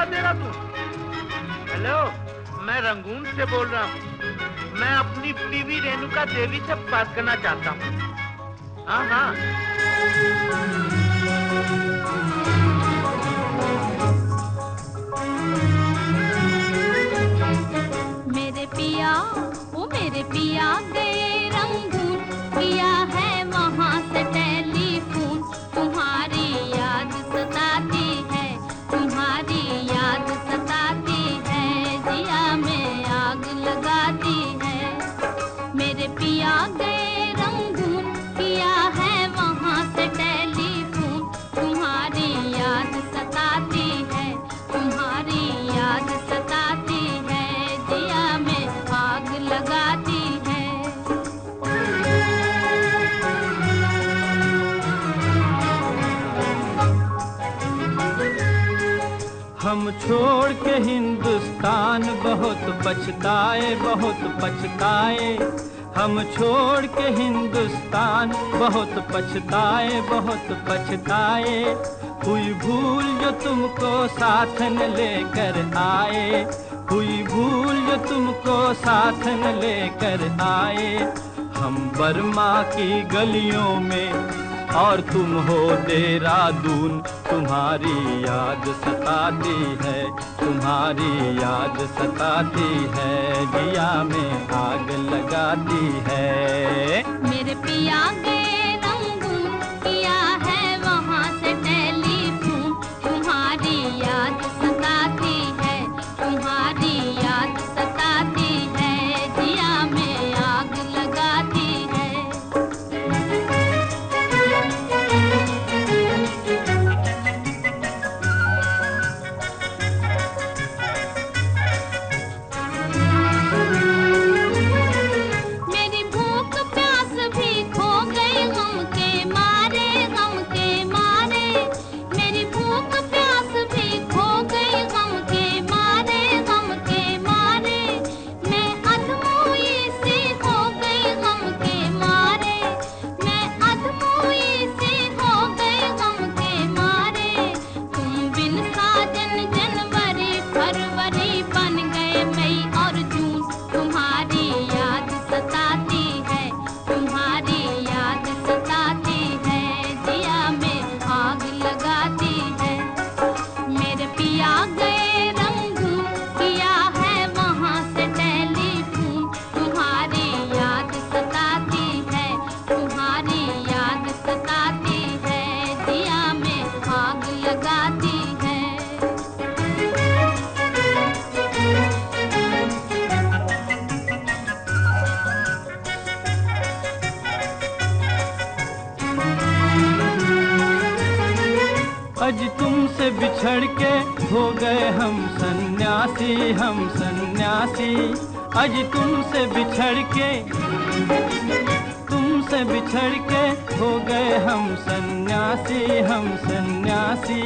धोखा दे रहा तू। हेलो, मैं रंगून से बोल रहा हूँ। मैं अपनी बीवी रेणुका देवी से बात करना चाहता हूँ। हाँ हाँ। हम छोड़ के हिंदुस्तान बहुत पछताए बहुत पछताए। हम छोड़ के हिंदुस्तान बहुत पछताए बहुत पछताए। हुई भूल जो तुमको साथ न लेकर आए। हुई भूल जो तुमको साथ न लेकर आए। हम बर्मा की गलियों में और तुम हो देहरादून तुम्हारी याद सताती है, तुम्हारी याद सताती है दिया में आग लगाती है। अज तुमसे बिछड़ के हो गए हम सन्यासी हम सन्यासी। अज तुमसे बिछड़ के, तुमसे बिछड़ के हो गए हम सन्यासी हम सन्यासी।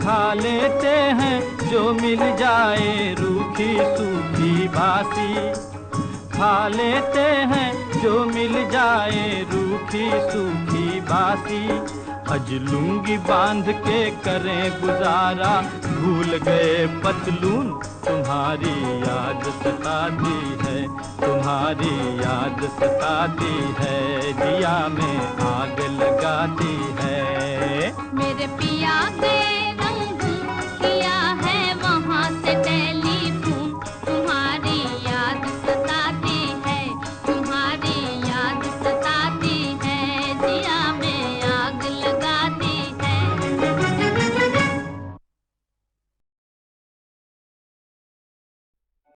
खा लेते हैं जो मिल जाए रूखी सूखी बासी। खा लेते हैं जो मिल जाए रूखी सूखी बासी। अज लुंगी बाँध के करें गुजारा। भूल गए पतलून, तुम्हारी याद सताती है। तुम्हारी याद सताती है दिया में